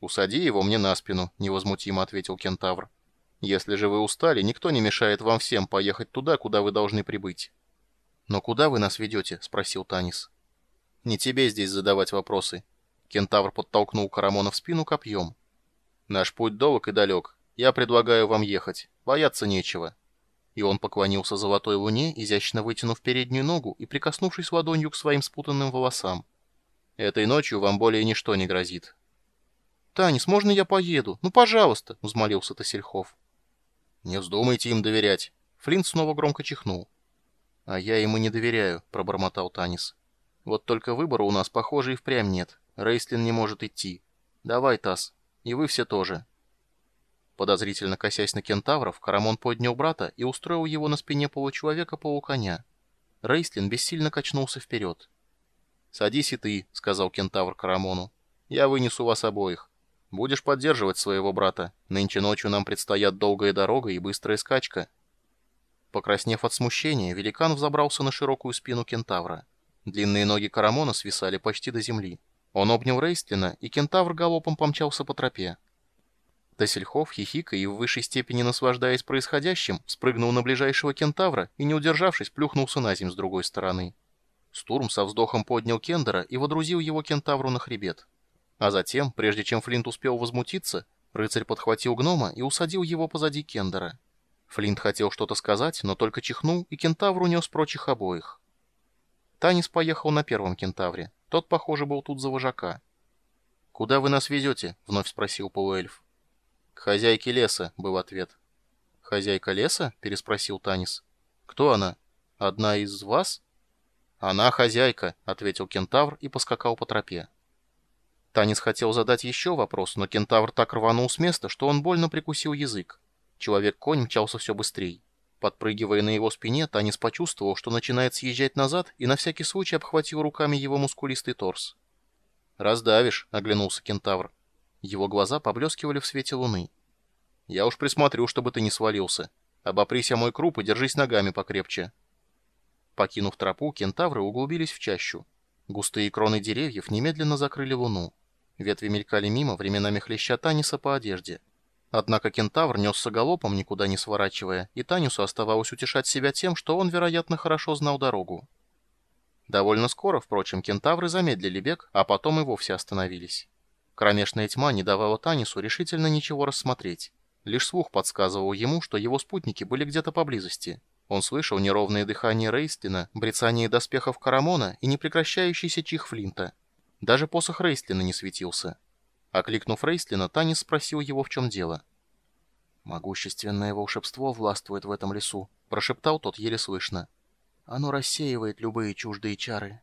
«Усади его мне на спину», — невозмутимо ответил кентавр. «Если же вы устали, никто не мешает вам всем поехать туда, куда вы должны прибыть». «Но куда вы нас ведете?» — спросил Танис. «Не тебе здесь задавать вопросы». Кентавр подтолкнул Карамона в спину копьем. «Наш путь долг и далек. Я предлагаю вам ехать. Бояться нечего». И он поклонился золотой луне, изящно вытянув переднюю ногу и прикоснувшись ладонью к своим спутанным волосам. «Этой ночью вам более ничто не грозит. «Танис, можно я поеду? Ну, пожалуйста!» — взмолился Тосельхов. «Не вздумайте им доверять!» Флинт снова громко чихнул. «А я ему не доверяю», — пробормотал Танис. «Вот только выбора у нас, похоже, и впрямь нет. Рейслин не может идти. Давай, Тас. И вы все тоже». Подозрительно косясь на кентавров, Карамон поднял брата и устроил его на спине получеловека-полуконя. Рейслин бессильно качнулся вперед. «Садись и ты», — сказал кентавр Карамону. «Я вынесу вас обоих». Будешь поддерживать своего брата. Нынче ночью нам предстоят долгая дорога и быстрая скачка». Покраснев от смущения, великан взобрался на широкую спину кентавра. Длинные ноги Карамона свисали почти до земли. Он обнял Рейстлина, и кентавр галопом помчался по тропе. Тесельхов, хихикая и в высшей степени наслаждаясь происходящим, спрыгнул на ближайшего кентавра и, не удержавшись, плюхнулся на земь с другой стороны. Стурм со вздохом поднял Кендера и водрузил его кентавру на хребет. А затем, прежде чем Флинт успел возмутиться, рыцарь подхватил гнома и усадил его позади Кендера. Флинт хотел что-то сказать, но только чихнул, и кентавр унес прочих обоих. Танис поехал на первом кентавре. Тот, похоже, был тут за вожака. «Куда вы нас везете?» — вновь спросил полуэльф. «К хозяйке леса», — был ответ. «Хозяйка леса?» — переспросил Танис. «Кто она? Одна из вас?» «Она хозяйка», — ответил кентавр и поскакал по тропе. Танис хотел задать еще вопрос, но кентавр так рванул с места, что он больно прикусил язык. Человек-конь мчался все быстрее. Подпрыгивая на его спине, Танис почувствовал, что начинает съезжать назад, и на всякий случай обхватил руками его мускулистый торс. «Раздавишь», — оглянулся кентавр. Его глаза поблескивали в свете луны. «Я уж присмотрю, чтобы ты не свалился. Обопрись о мой круп и держись ногами покрепче». Покинув тропу, кентавры углубились в чащу. Густые кроны деревьев немедленно закрыли луну. Ветви мелькали мимо, временами хлеща Таниса по одежде. Однако кентавр несся галопом, никуда не сворачивая, и Танису оставалось утешать себя тем, что он, вероятно, хорошо знал дорогу. Довольно скоро, впрочем, кентавры замедлили бег, а потом и вовсе остановились. Кромешная тьма не давала Танису решительно ничего рассмотреть. Лишь слух подсказывал ему, что его спутники были где-то поблизости. Он слышал неровное дыхание Рейстлина, брецание доспехов Карамона и непрекращающийся чих Флинта. Даже посох Рейстлина не светился. Окликнув Рейстлина, Танис спросил его, в чем дело. «Могущественное волшебство властвует в этом лесу», — прошептал тот еле слышно. «Оно рассеивает любые чуждые чары».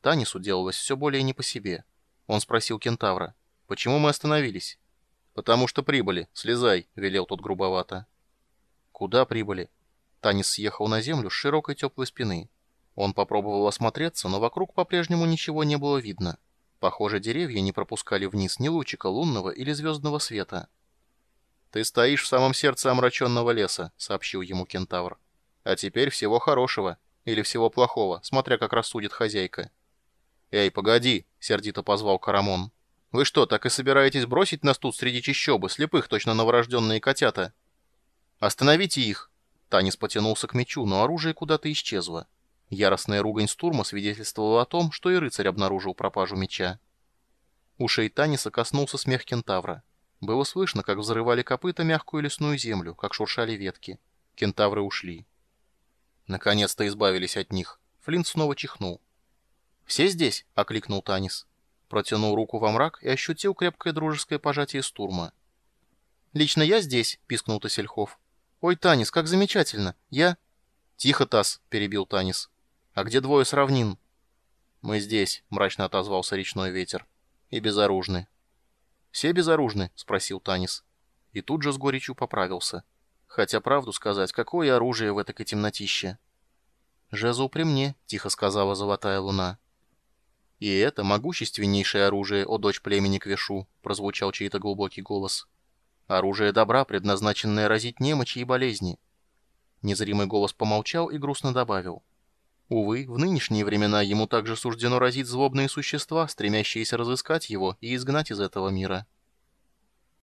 Танису делалось все более не по себе. Он спросил кентавра, «Почему мы остановились?» «Потому что прибыли. Слезай», — велел тот грубовато. «Куда прибыли?» Танис съехал на землю с широкой теплой спины. Он попробовал осмотреться, но вокруг по-прежнему ничего не было видно. Похоже, деревья не пропускали вниз ни лучика лунного или звездного света. «Ты стоишь в самом сердце омраченного леса», — сообщил ему кентавр. «А теперь всего хорошего. Или всего плохого, смотря как рассудит хозяйка». «Эй, погоди!» — сердито позвал Карамон. «Вы что, так и собираетесь бросить нас тут среди чащобы, слепых точно новорожденные котята?» «Остановите их!» Танис потянулся к мечу, но оружие куда-то исчезло. Яростная ругань Стурма свидетельствовала о том, что и рыцарь обнаружил пропажу меча. Ушей Таниса коснулся смех кентавра. Было слышно, как взрывали копыта мягкую лесную землю, как шуршали ветки. Кентавры ушли. Наконец-то избавились от них. Флинт снова чихнул. «Все здесь?» — окликнул Танис. Протянул руку во мрак и ощутил крепкое дружеское пожатие Стурма. «Лично я здесь», — пискнул Тосельхов. «Ой, Танис, как замечательно! Я...» «Тихо, Тас!» — перебил Танис. «А где двое с равнин?» «Мы здесь», — мрачно отозвался речной ветер. «И безоружны». «Все безоружны?» — спросил Танис. И тут же с горечью поправился. Хотя правду сказать, какое оружие в этой темнотище? «Жезл при мне», — тихо сказала золотая луна. «И это могущественнейшее оружие, о дочь племени Квешу», — прозвучал чей-то глубокий голос. Оружие добра, предназначенное разить немочи и болезни. Незримый голос помолчал и грустно добавил. Увы, в нынешние времена ему также суждено разить злобные существа, стремящиеся разыскать его и изгнать из этого мира.